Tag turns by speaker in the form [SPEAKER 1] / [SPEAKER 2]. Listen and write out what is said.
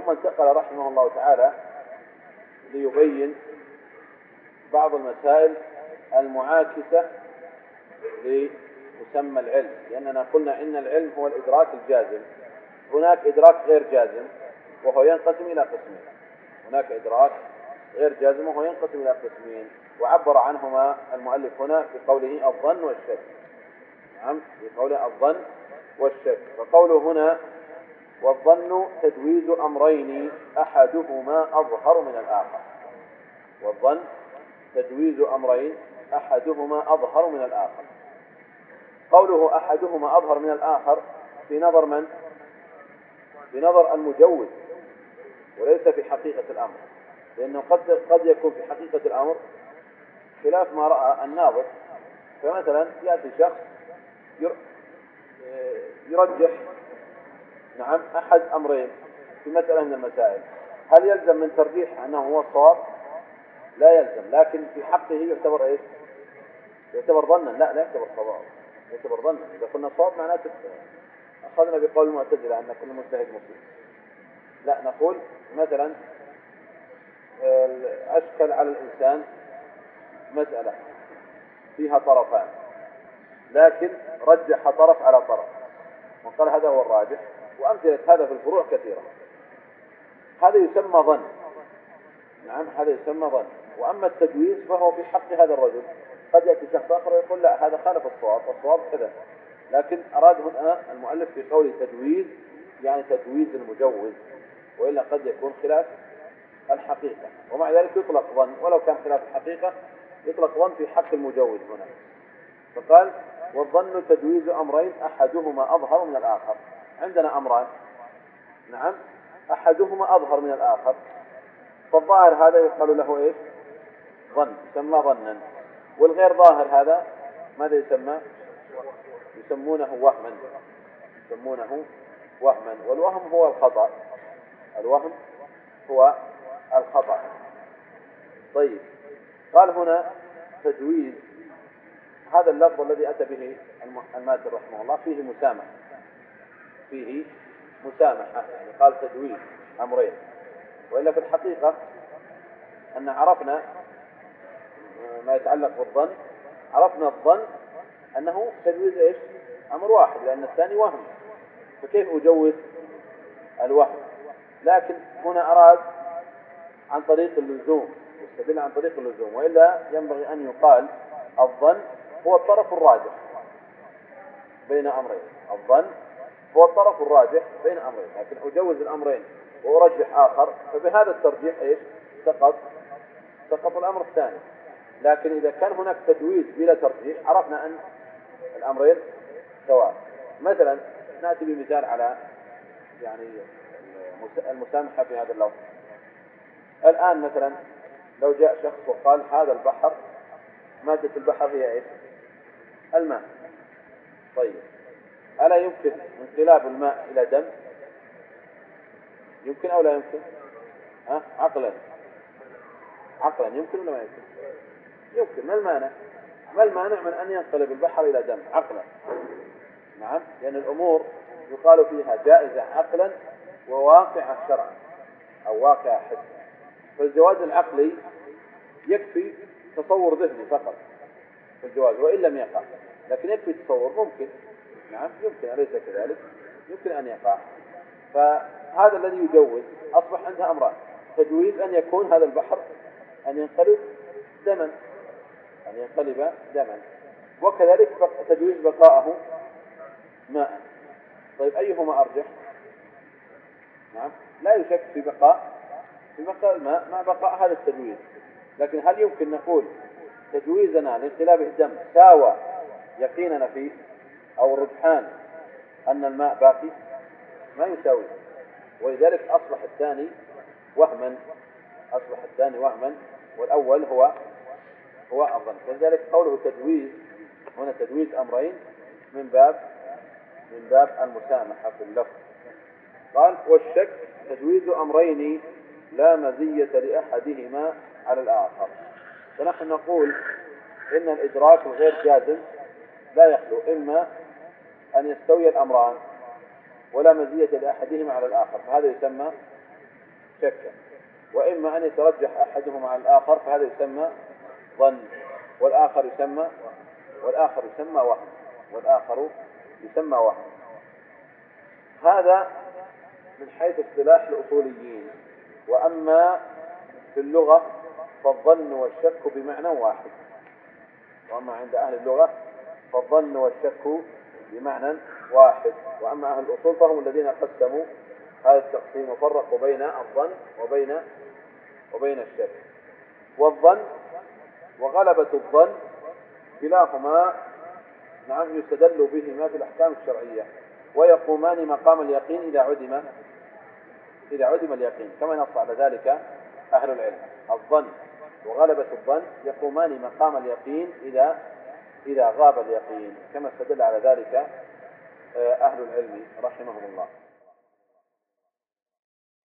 [SPEAKER 1] ثم انتقل رحمه الله تعالى ليبين بعض المسائل المعاكسة لمسمى العلم. لأننا قلنا إن العلم هو الإدراك الجازم. هناك إدراك غير جازم وهو ينقسم إلى قسمين. هناك إدراك غير جازم وهو ينقسم إلى قسمين. وعبر عنهما المؤلف هنا بقوله الظن والشك. نعم بقوله الظن والشك. فقوله هنا والظن تجويز أمرين أحدهما أظهر من الآخر. والظن تجويز أمرين أحدهما أظهر من الآخر. قوله أحدهما أظهر من الآخر في نظر من؟ في نظر المجوز وليس في حقيقة الأمر. لأنه قد قد يكون في حقيقة الأمر خلاف ما رأى الناظر. فمثلا يأتي شخص يرجح نعم أحد أمرين في مسألة من المسائل. هل يلزم من ترجيح أنه هو الصواب؟ لا يلزم لكن في حقه يعتبر إيش؟ يعتبر ظنا. لا لا يعتبر صواب يعتبر ظنا. إذا قلنا صواب معناته أخذنا بقول المعتزلة أن كل مجتهد مصيب لا نقول مثلا أشكل على الإنسان مسألة فيها طرفان لكن رجح طرف على طرف. وقال هذا هو الراجح. وأمثلة هذا في الفروع كثيرة. هذا يسمى ظن. نعم هذا يسمى ظن. وأما التجويز فهو في حق هذا الرجل. قد يأتي شخص آخر ويقول لا هذا خالف الصواب والصواب كذا. لكن أراد هنا المؤلف في قول تجويز يعني تجويز المجوز وإلا قد يكون خلاف الحقيقة. ومع ذلك يطلق ظن ولو كان خلاف الحقيقة يطلق ظن في حق المجوز هنا. فقال والظن تجويز أمرين أحدهما أظهر من الآخر. عندنا أمران. نعم. أحدهما أظهر من الآخر. فالظاهر هذا يقال له إيش؟ ظن. يسمى ظنا. والغير ظاهر هذا ماذا يسمى؟ يسمونه وهما. يسمونه وهما. والوهم هو الخطأ. الوهم هو الخطأ. طيب. قال هنا تجويز. هذا اللفظ الذي أتى به الماتر رحمه الله فيه مسامحة. فيه مسامحة يعني قال تجويز أمرين. وإلا في الحقيقة أن عرفنا ما يتعلق بالظن عرفنا الظن أنه تجويز إيش؟ أمر واحد لأن الثاني وهم. فكيف أجوز الوهم؟ لكن هنا أراد عن طريق اللزوم يستدل عن طريق اللزوم. وإلا ينبغي أن يقال الظن هو الطرف الراجح بين أمرين. الظن هو الطرف الراجح بين أمرين لكن أجوز الأمرين وأرجح آخر فبهذا الترجيح إيش؟ سقط سقط الأمر الثاني. لكن إذا كان هناك تجويز بلا ترجيح عرفنا أن الأمرين سواء. مثلا نأتي بمثال على يعني المسامحة في هذا اللفظ. الآن مثلا لو جاء شخص وقال هذا البحر مادة البحر هي إيش؟ الماء. طيب. ألا يمكن انقلاب الماء إلى دم؟ يمكن أو لا يمكن؟ ها؟ عقلا عقلا يمكن ولا ما يمكن؟ يمكن ما المانع؟ ما المانع من أن ينقلب البحر إلى دم عقلا؟ نعم لأن الأمور يقال فيها جائزة عقلا وواقعة شرعا أو واقعة حسا فالجواز العقلي يكفي تصور ذهني فقط في الجواز وإن لم يقع لكن يكفي تصور ممكن نعم يمكن أليس كذلك. يمكن أن يقع. فهذا الذي يجوز أصبح عندها أمران تجويز أن يكون هذا البحر أن ينقلب دما. أن ينقلب دما. وكذلك تجويز بقاءه ماء. طيب أيهما أرجح؟ نعم لا يشك في بقاء في بقاء الماء مع بقاء هذا التجويز. لكن هل يمكن نقول تجويزنا لانقلاب الدم ساوى يقيننا فيه أو الرجحان أن الماء باقي ما يساوي. ولذلك أصبح الثاني وهما أصبح الثاني وهما والأول هو هو أظن. ولذلك قوله تجويز هنا تجويز أمرين من باب من باب المسامحة في اللفظ. قال والشك تجويز أمرين لا مزية لأحدهما على الآخر. فنحن نقول إن الإدراك الغير جازم لا يخلو إما أن يستوي الأمران ولا مزية لأحدهما على الآخر فهذا يسمى شكا وإما أن يترجح أحدهما على الآخر فهذا يسمى ظن. والآخر يسمى والآخر يسمى وهم. والآخر يسمى وهم. هذا من حيث اصطلاح الأصوليين. وأما في اللغة فالظن والشك بمعنى واحد. وأما عند أهل اللغة فالظن والشك بمعنى واحد. وأما أهل الأصول فهم الذين قسموا هذا التقسيم وفرقوا بين الظن وبين وبين الشك والظن وغلبة الظن كلاهما نعم يستدل بهما في الأحكام الشرعية. ويقومان مقام اليقين إذا عدم إذا عدم اليقين كما نص على ذلك أهل العلم. الظن وغلبة الظن يقومان مقام اليقين إذا إذا غاب اليقين كما استدل على ذلك آه، أهل العلم رحمهم الله.